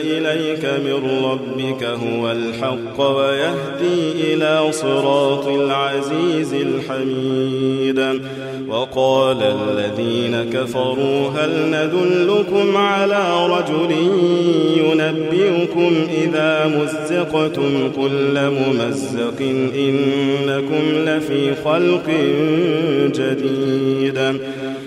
إليك من ربك هو الحق ويهدي إلى صراط العزيز الحميد. وقال الذين كفروا هل ندلكم على رجل ينبئكم إذا مزقتم كل ممزق إنكم لفي خلق جديد.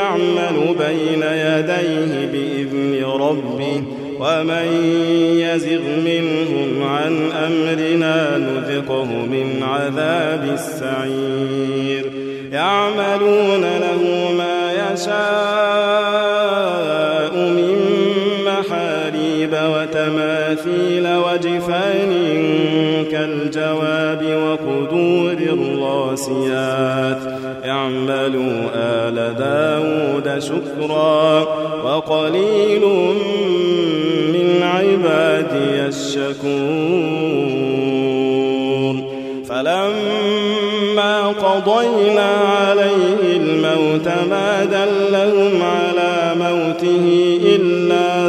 يعمل بين يديه بإذن ربه ومن يزغ منهم عن أمرنا نذقه من عذاب السعير. يعملون له ما يشاء من محاريب وتماثيل وجفان كالجواب وقدور الراسيات. اعملوا آل داود شكرا وقليل من عبادي الشكور. فلما قضينا عليه الموت ما دلهم على موته إلا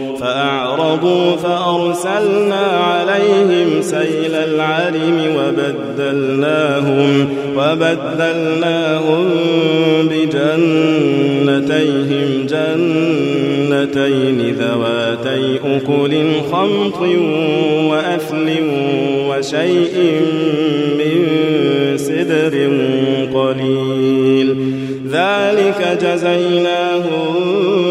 فأعرضوا فأرسلنا عليهم سيل العرم وبدلناهم وبدلناهم بجنتيهم جنتين ذواتي أكل خمط وأثل وشيء من سدر قليل ذلك جزيناهم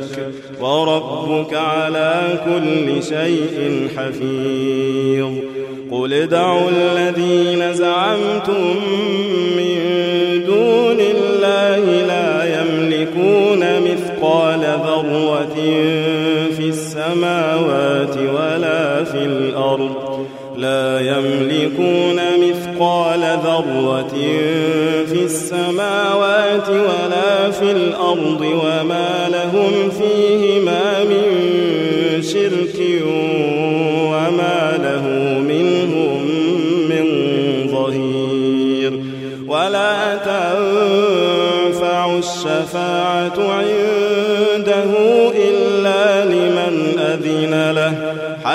وربك على كل شيء حفيظ. قل ادعوا الذين زعمتم من دون الله لا يملكون مثقال ذرة في السماوات ولا في الأرض. لا يملكون مثقال ذرة في السماوات ولا في الأرض وما لهم فيهما من شرك وما له منهم من ظهير. ولا تنفع الشفاعة عنده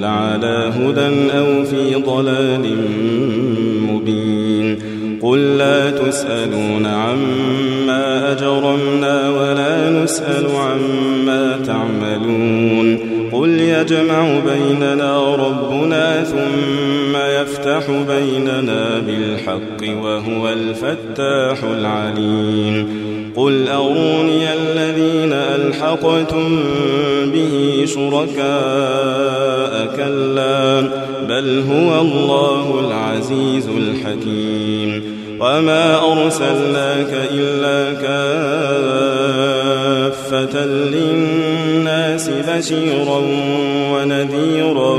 إياكم لعلى هدى أو في ضلال مبين. قل لا تسألون عما أجرمنا ولا نسأل عما تعملون. قل يجمع بيننا ربنا ثم يفتح بيننا بالحق وهو الفتاح العليم. قل أروني ألحقتم به شركاء كلا بل هو الله العزيز الحكيم وما أرسلناك إلا كافة للناس بشيرا ونذيرا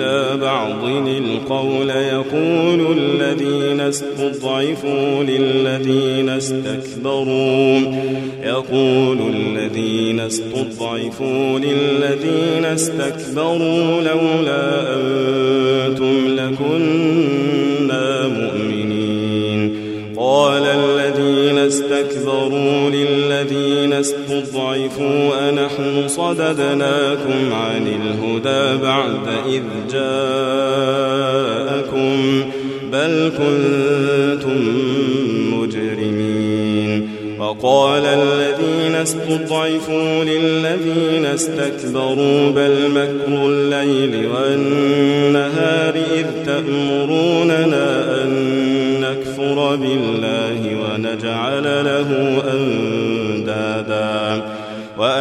إلى بعض القول يقول الذين استضعفوا للذين استكبروا. يقول الذين استضعفوا للذين استكبروا لولا أنتم صددناكم عن الهدى بعد إذ جاءكم بل كنتم مجرمين وقال الذين استضعفوا للذين استكبروا بل مكر الليل والنهار إذ تأمروننا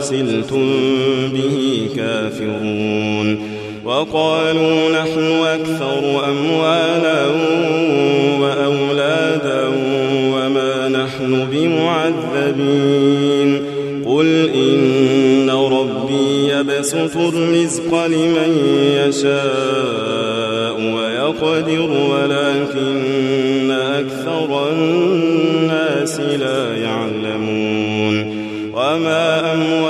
أرسلتم به كافرون وقالوا نحن أكثر أموالا وأولادا وما نحن بمعذبين قل إن ربي يبسط الرزق لمن يشاء ويقدر ولكن أكثر الناس لا يعلمون وما أموالكم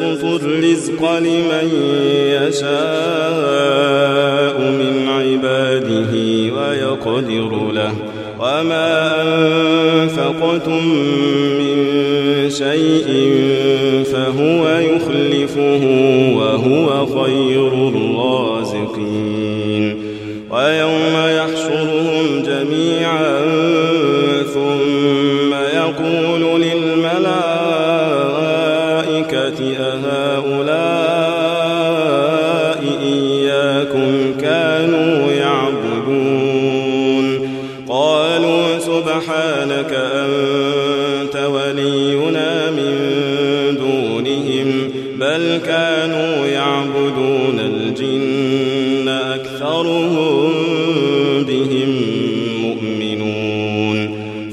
يبسط الرزق لمن يشاء من عباده ويقدر له. وما أنفقتم من شيء فهو يخلفه وهو خير الرازقين. ويوم يحشرهم جميعا